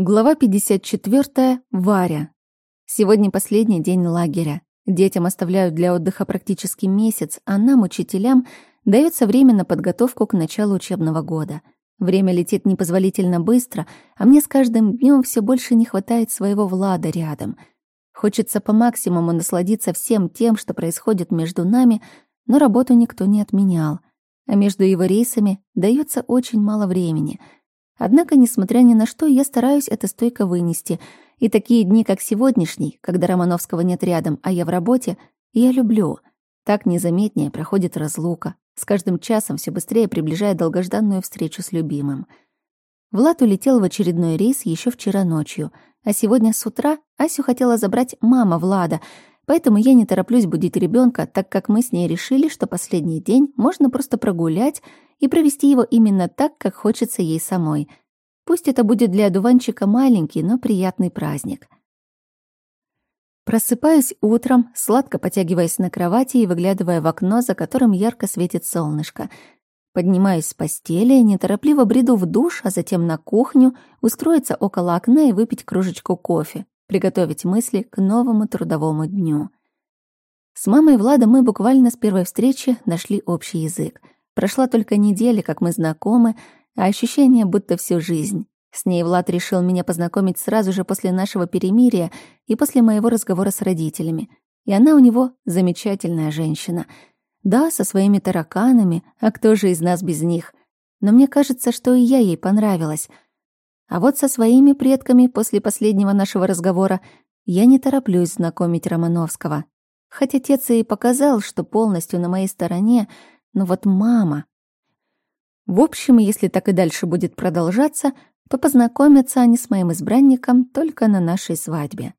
Глава 54. Варя. Сегодня последний день лагеря. Детям оставляют для отдыха практически месяц, а нам, учителям, дается время на подготовку к началу учебного года. Время летит непозволительно быстро, а мне с каждым днем все больше не хватает своего Влада рядом. Хочется по максимуму насладиться всем тем, что происходит между нами, но работу никто не отменял. А между его рейсами дается очень мало времени — Однако, несмотря ни на что, я стараюсь это стойко вынести. И такие дни, как сегодняшний, когда Романовского нет рядом, а я в работе, я люблю. Так незаметнее проходит разлука, с каждым часом все быстрее приближая долгожданную встречу с любимым. Влад улетел в очередной рейс еще вчера ночью, а сегодня с утра Асю хотела забрать мама Влада, поэтому я не тороплюсь будить ребенка, так как мы с ней решили, что последний день можно просто прогулять и провести его именно так, как хочется ей самой. Пусть это будет для одуванчика маленький, но приятный праздник. Просыпаюсь утром, сладко потягиваясь на кровати и выглядывая в окно, за которым ярко светит солнышко. Поднимаюсь с постели, неторопливо бреду в душ, а затем на кухню, устроиться около окна и выпить кружечку кофе, приготовить мысли к новому трудовому дню. С мамой Влада мы буквально с первой встречи нашли общий язык — Прошла только неделя, как мы знакомы, а ощущение будто всю жизнь. С ней Влад решил меня познакомить сразу же после нашего перемирия и после моего разговора с родителями. И она у него замечательная женщина. Да, со своими тараканами, а кто же из нас без них? Но мне кажется, что и я ей понравилась. А вот со своими предками после последнего нашего разговора я не тороплюсь знакомить Романовского. Хоть отец и показал, что полностью на моей стороне, но вот мама... В общем, если так и дальше будет продолжаться, то познакомятся они с моим избранником только на нашей свадьбе.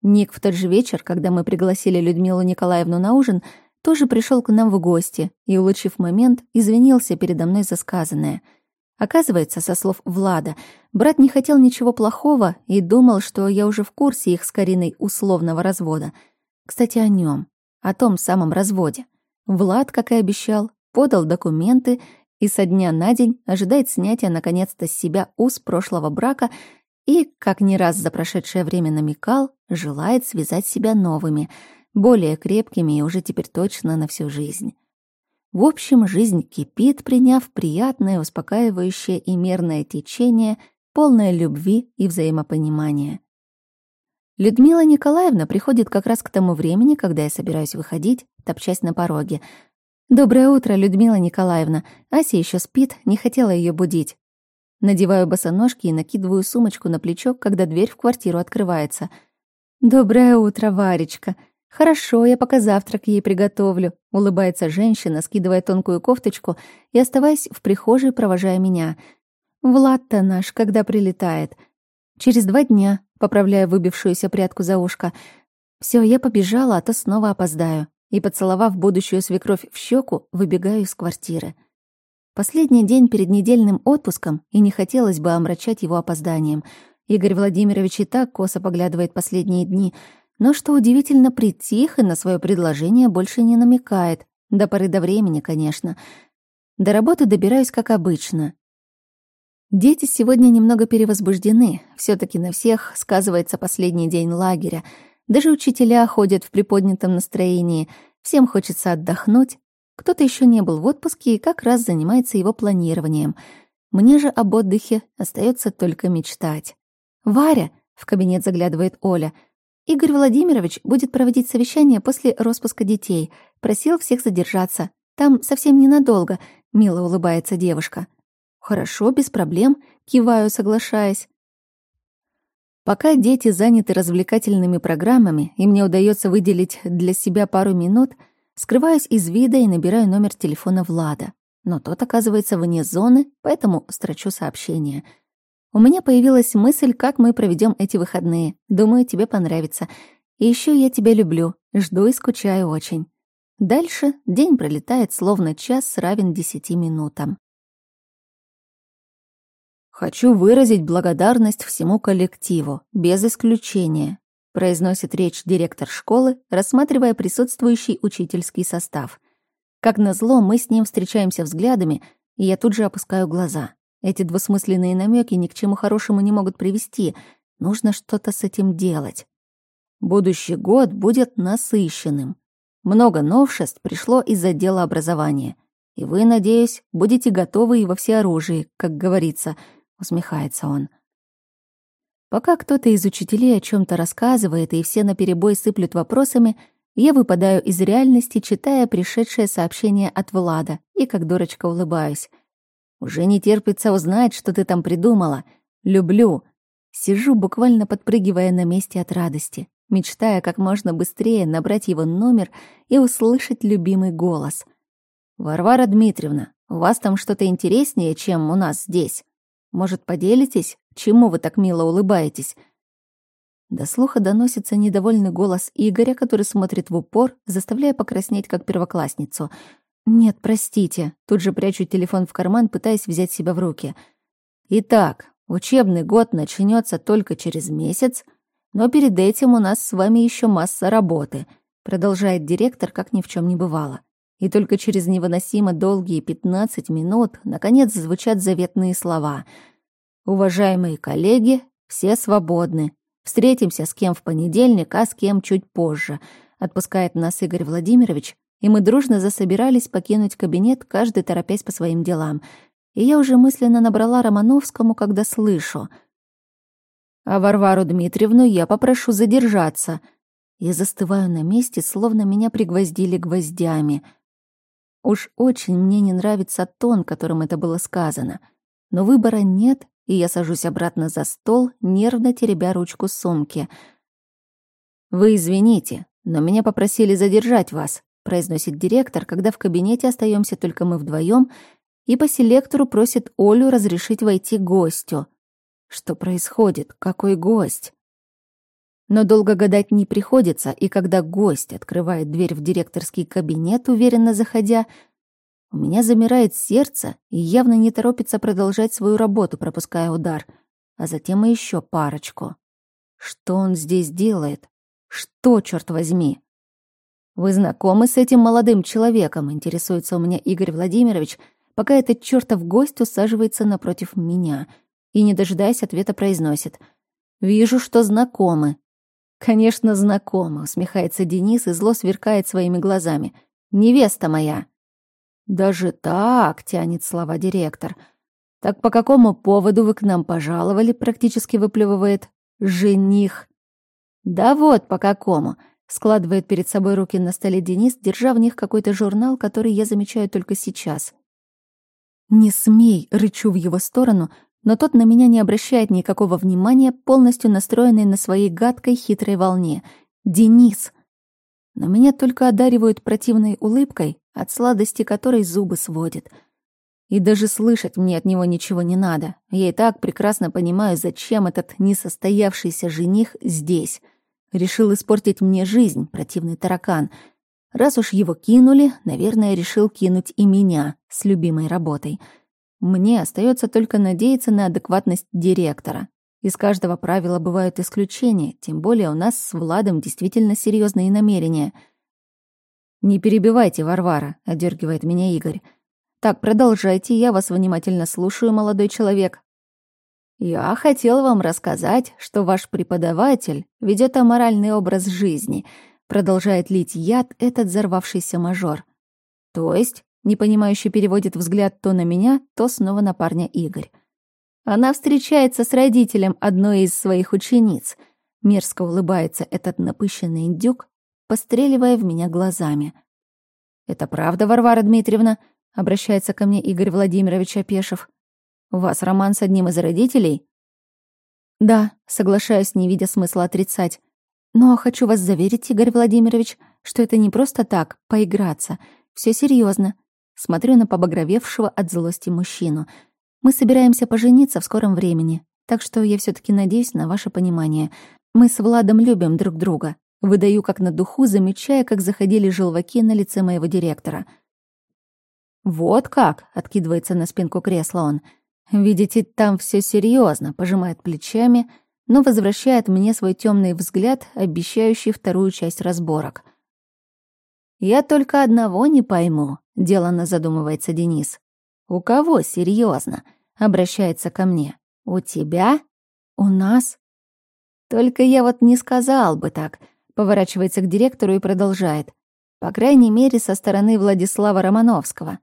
Ник в тот же вечер, когда мы пригласили Людмилу Николаевну на ужин, тоже пришел к нам в гости и, улучив момент, извинился передо мной за сказанное. Оказывается, со слов Влада, брат не хотел ничего плохого и думал, что я уже в курсе их с Кариной условного развода. Кстати, о нем, о том самом разводе. Влад, как и обещал, подал документы и со дня на день ожидает снятия наконец-то с себя уз прошлого брака и, как не раз за прошедшее время намекал, желает связать себя новыми, более крепкими и уже теперь точно на всю жизнь. В общем, жизнь кипит, приняв приятное, успокаивающее и мерное течение, полное любви и взаимопонимания. Людмила Николаевна приходит как раз к тому времени, когда я собираюсь выходить, топчась на пороге. «Доброе утро, Людмила Николаевна. Ася еще спит, не хотела ее будить». Надеваю босоножки и накидываю сумочку на плечо, когда дверь в квартиру открывается. «Доброе утро, Варечка. Хорошо, я пока завтрак ей приготовлю», — улыбается женщина, скидывая тонкую кофточку и оставаясь в прихожей, провожая меня. «Влад-то наш, когда прилетает?» «Через два дня», — поправляя выбившуюся прядку за ушко. Все, я побежала, а то снова опоздаю» и, поцеловав будущую свекровь в щеку, выбегаю из квартиры. Последний день перед недельным отпуском, и не хотелось бы омрачать его опозданием. Игорь Владимирович и так косо поглядывает последние дни, но, что удивительно, притих и на свое предложение больше не намекает. До поры до времени, конечно. До работы добираюсь, как обычно. Дети сегодня немного перевозбуждены. все таки на всех сказывается последний день лагеря — даже учителя ходят в приподнятом настроении, всем хочется отдохнуть. Кто-то еще не был в отпуске и как раз занимается его планированием. Мне же об отдыхе остается только мечтать. «Варя!» — в кабинет заглядывает Оля. «Игорь Владимирович будет проводить совещание после распуска детей. Просил всех задержаться. Там совсем ненадолго», — мило улыбается девушка. «Хорошо, без проблем», — киваю, соглашаясь. Пока дети заняты развлекательными программами, и мне удается выделить для себя пару минут, скрываюсь из вида и набираю номер телефона Влада. Но тот оказывается вне зоны, поэтому строчу сообщение. У меня появилась мысль, как мы проведем эти выходные. Думаю, тебе понравится. И еще я тебя люблю, жду и скучаю очень. Дальше день пролетает словно час равен десяти минутам. «Хочу выразить благодарность всему коллективу, без исключения», произносит речь директор школы, рассматривая присутствующий учительский состав. Как назло, мы с ним встречаемся взглядами, и я тут же опускаю глаза. Эти двусмысленные намеки ни к чему хорошему не могут привести. Нужно что-то с этим делать. Будущий год будет насыщенным. Много новшеств пришло из отдела образования. И вы, надеюсь, будете готовы и во всеоружии, как говорится, усмехается он. Пока кто-то из учителей о чем то рассказывает, и все наперебой сыплют вопросами, я выпадаю из реальности, читая пришедшее сообщение от Влада, и как дурочка улыбаюсь. Уже не терпится узнать, что ты там придумала. Люблю. Сижу, буквально подпрыгивая на месте от радости, мечтая как можно быстрее набрать его номер и услышать любимый голос. «Варвара Дмитриевна, у вас там что-то интереснее, чем у нас здесь? Может, поделитесь, чему вы так мило улыбаетесь?» До слуха доносится недовольный голос Игоря, который смотрит в упор, заставляя покраснеть, как первоклассницу — «Нет, простите». Тут же прячу телефон в карман, пытаясь взять себя в руки. «Итак, учебный год начнется только через месяц, но перед этим у нас с вами еще масса работы», продолжает директор, как ни в чем не бывало. И только через невыносимо долгие 15 минут наконец звучат заветные слова. «Уважаемые коллеги, все свободны. Встретимся с кем в понедельник, а с кем чуть позже», отпускает нас Игорь Владимирович, и мы дружно засобирались покинуть кабинет, каждый торопясь по своим делам. И я уже мысленно набрала Романовскому, когда слышу. «А Варвару Дмитриевну я попрошу задержаться». Я застываю на месте, словно меня пригвоздили гвоздями. Уж очень мне не нравится тон, которым это было сказано. Но выбора нет, и я сажусь обратно за стол, нервно теребя ручку сумки. «Вы извините, но меня попросили задержать вас», произносит директор, когда в кабинете остаемся только мы вдвоем, и по селектору просит Олю разрешить войти гостю. Что происходит? Какой гость? Но долго гадать не приходится, и когда гость открывает дверь в директорский кабинет, уверенно заходя, у меня замирает сердце и явно не торопится продолжать свою работу, пропуская удар, а затем и еще парочку. Что он здесь делает? Что, черт возьми? «Вы знакомы с этим молодым человеком?» — интересуется у меня Игорь Владимирович, пока этот чертов гость усаживается напротив меня и, не дожидаясь ответа, произносит. «Вижу, что знакомы». «Конечно, знакомы», — усмехается Денис и зло сверкает своими глазами. «Невеста моя». «Даже так», — тянет слова директор. «Так по какому поводу вы к нам пожаловали?» — практически выплевывает. «Жених». «Да вот по какому», Складывает перед собой руки на столе Денис, держа в них какой-то журнал, который я замечаю только сейчас. «Не смей!» — рычу в его сторону, но тот на меня не обращает никакого внимания, полностью настроенный на своей гадкой хитрой волне. «Денис!» Но меня только одаривают противной улыбкой, от сладости которой зубы сводят. И даже слышать мне от него ничего не надо. Я и так прекрасно понимаю, зачем этот несостоявшийся жених здесь — Решил испортить мне жизнь, противный таракан. Раз уж его кинули, наверное, решил кинуть и меня с любимой работой. Мне остается только надеяться на адекватность директора. Из каждого правила бывают исключения, тем более у нас с Владом действительно серьезные намерения. «Не перебивайте, Варвара», — одергивает меня Игорь. «Так, продолжайте, я вас внимательно слушаю, молодой человек. «Я хотел вам рассказать, что ваш преподаватель ведет аморальный образ жизни», продолжает лить яд этот взорвавшийся мажор. «То есть?» — непонимающе переводит взгляд то на меня, то снова на парня Игорь. Она встречается с родителем одной из своих учениц. Мерзко улыбается этот напыщенный индюк, постреливая в меня глазами. «Это правда, Варвара Дмитриевна?» — обращается ко мне Игорь Владимирович Опешев. У вас роман с одним из родителей? Да, соглашаюсь, не видя смысла отрицать. Но хочу вас заверить, Игорь Владимирович, что это не просто так, поиграться. Все серьезно. Смотрю на побагровевшего от злости мужчину. Мы собираемся пожениться в скором времени, так что я все таки надеюсь на ваше понимание. Мы с Владом любим друг друга. Выдаю как на духу, замечая, как заходили желваки на лице моего директора. «Вот как!» — откидывается на спинку кресла он — Видите, там все серьезно, пожимает плечами, но возвращает мне свой темный взгляд, обещающий вторую часть разборок. Я только одного не пойму, делано задумывается Денис. У кого серьезно? обращается ко мне. «У тебя? У нас?» «Только я вот не сказал бы так», — поворачивается к директору и продолжает. «По крайней мере, со стороны Владислава Романовского.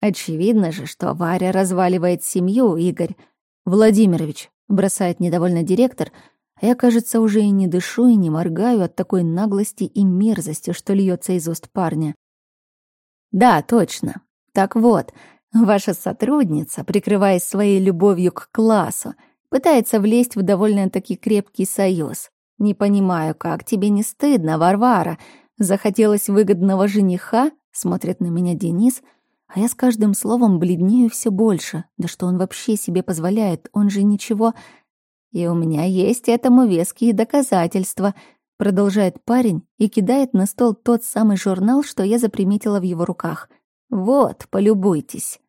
Очевидно же, что Варя разваливает семью, Игорь. Владимирович, бросает недовольно директор, а я, кажется, уже и не дышу и не моргаю от такой наглости и мерзости, что льется из уст парня. Да, точно. Так вот, ваша сотрудница, прикрываясь своей любовью к классу, пытается влезть в довольно-таки крепкий союз. Не понимаю, как тебе не стыдно, Варвара? Захотелось выгодного жениха? Смотрит на меня Денис — а я с каждым словом бледнею все больше. Да что он вообще себе позволяет? Он же ничего... И у меня есть этому веские доказательства, продолжает парень и кидает на стол тот самый журнал, что я заприметила в его руках. Вот, полюбуйтесь.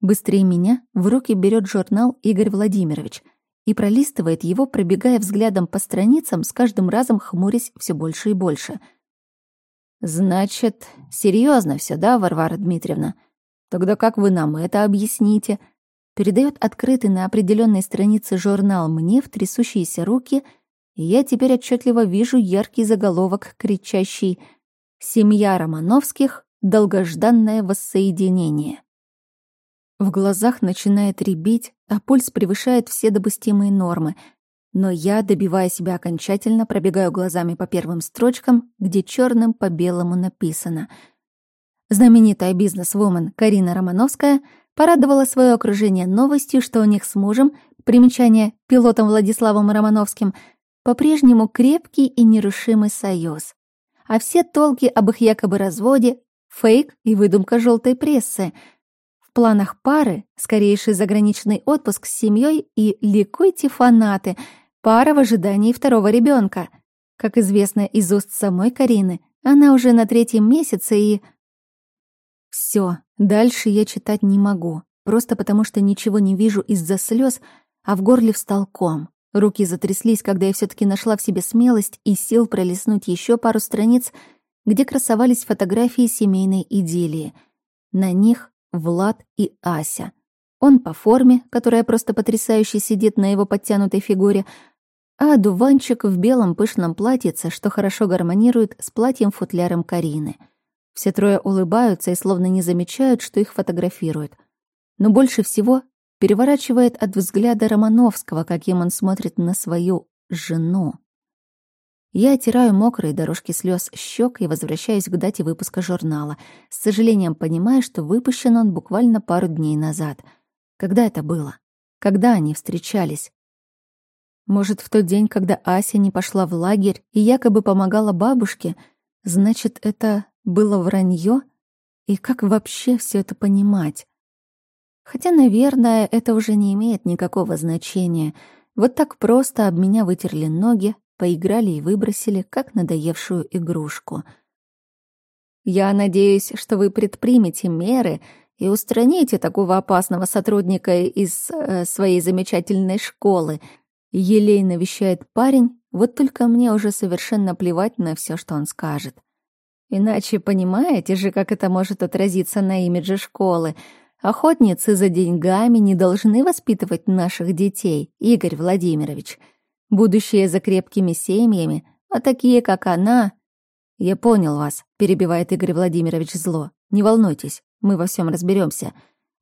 Быстрее меня в руки берет журнал Игорь Владимирович и пролистывает его, пробегая взглядом по страницам, с каждым разом хмурясь все больше и больше — Значит, серьезно все, да, Варвара Дмитриевна? Тогда как вы нам это объясните? Передает открытый на определенной странице журнал мне в трясущиеся руки, и я теперь отчетливо вижу яркий заголовок, кричащий «Семья Романовских. Долгожданное воссоединение». В глазах начинает рябить, а пульс превышает все допустимые нормы — но я, добивая себя окончательно, пробегаю глазами по первым строчкам, где черным по белому написано. Знаменитая бизнес-вумен Карина Романовская порадовала свое окружение новостью, что у них с мужем, примечание пилотом Владиславом Романовским, по-прежнему крепкий и нерушимый союз. А все толки об их якобы разводе — фейк и выдумка желтой прессы — в планах пары скорейший заграничный отпуск с семьей и ликуйте фанаты — Пара в ожидании второго ребенка. Как известно из уст самой Карины, она уже на третьем месяце и... Все, дальше я читать не могу, просто потому что ничего не вижу из-за слез, а в горле встал ком. Руки затряслись, когда я все таки нашла в себе смелость и сил пролистнуть еще пару страниц, где красовались фотографии семейной идиллии. На них Влад и Ася. Он по форме, которая просто потрясающе сидит на его подтянутой фигуре, а дуванчик в белом пышном платьице, что хорошо гармонирует с платьем-футляром Карины. Все трое улыбаются и словно не замечают, что их фотографируют. Но больше всего переворачивает от взгляда Романовского, каким он смотрит на свою жену. Я оттираю мокрые дорожки слез щек и возвращаюсь к дате выпуска журнала, с сожалением понимая, что выпущен он буквально пару дней назад — когда это было? Когда они встречались? Может, в тот день, когда Ася не пошла в лагерь и якобы помогала бабушке, значит, это было вранье? И как вообще все это понимать? Хотя, наверное, это уже не имеет никакого значения. Вот так просто об меня вытерли ноги, поиграли и выбросили, как надоевшую игрушку. Я надеюсь, что вы предпримете меры и устраните такого опасного сотрудника из э, своей замечательной школы. Елейно вещает парень, вот только мне уже совершенно плевать на все, что он скажет. Иначе понимаете же, как это может отразиться на имидже школы. Охотницы за деньгами не должны воспитывать наших детей, Игорь Владимирович. Будущее за крепкими семьями, а такие, как она... Я понял вас, перебивает Игорь Владимирович зло. Не волнуйтесь, мы во всем разберемся.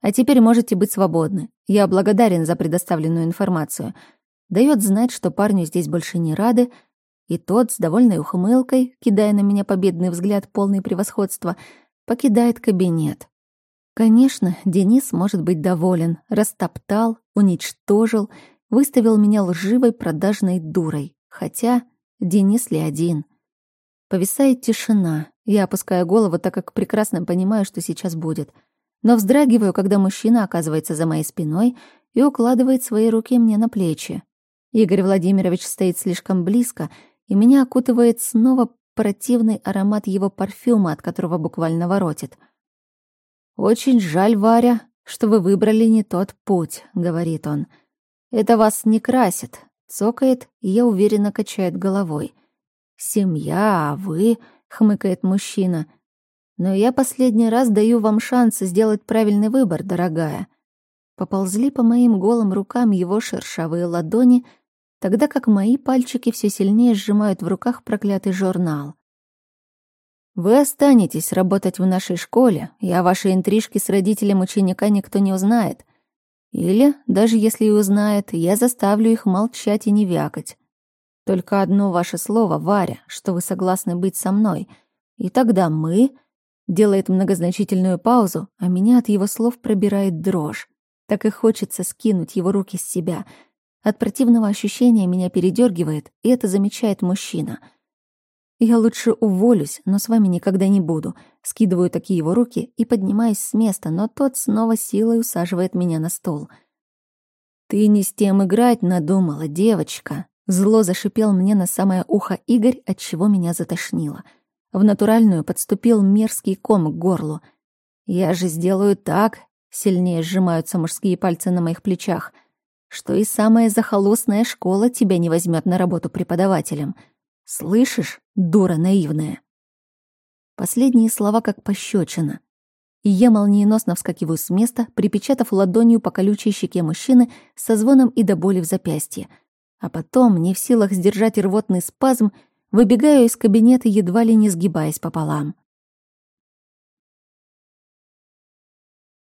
А теперь можете быть свободны. Я благодарен за предоставленную информацию. Дает знать, что парню здесь больше не рады, и тот с довольной ухмылкой, кидая на меня победный взгляд полный превосходства, покидает кабинет. Конечно, Денис может быть доволен, растоптал, уничтожил, выставил меня лживой продажной дурой. Хотя Денис ли один? Повисает тишина, я опускаю голову, так как прекрасно понимаю, что сейчас будет. Но вздрагиваю, когда мужчина оказывается за моей спиной и укладывает свои руки мне на плечи. Игорь Владимирович стоит слишком близко, и меня окутывает снова противный аромат его парфюма, от которого буквально воротит. «Очень жаль, Варя, что вы выбрали не тот путь», — говорит он. «Это вас не красит», — цокает, и я уверенно качает головой. «Семья, а вы...» — хмыкает мужчина. «Но я последний раз даю вам шанс сделать правильный выбор, дорогая. поползли по моим голым рукам его шершавые ладони, тогда как мои пальчики все сильнее сжимают в руках проклятый журнал. Вы останетесь работать в нашей школе, и о вашей интрижке с родителем ученика никто не узнает. Или, даже если и узнает, я заставлю их молчать и не вякать. Только одно ваше слово, Варя, что вы согласны быть со мной. И тогда мы...» Делает многозначительную паузу, а меня от его слов пробирает дрожь. Так и хочется скинуть его руки с себя. От противного ощущения меня передергивает, и это замечает мужчина. Я лучше уволюсь, но с вами никогда не буду. Скидываю такие его руки и поднимаюсь с места, но тот снова силой усаживает меня на стол. «Ты не с тем играть надумала, девочка!» Зло зашипел мне на самое ухо Игорь, от чего меня затошнило. В натуральную подступил мерзкий ком к горлу. «Я же сделаю так, Сильнее сжимаются мужские пальцы на моих плечах. Что и самая захолустная школа тебя не возьмет на работу преподавателем. Слышишь, дура наивная? Последние слова как пощечина. И я молниеносно вскакиваю с места, припечатав ладонью по колючей щеке мужчины со звоном и до боли в запястье. А потом, не в силах сдержать рвотный спазм, выбегаю из кабинета, едва ли не сгибаясь пополам.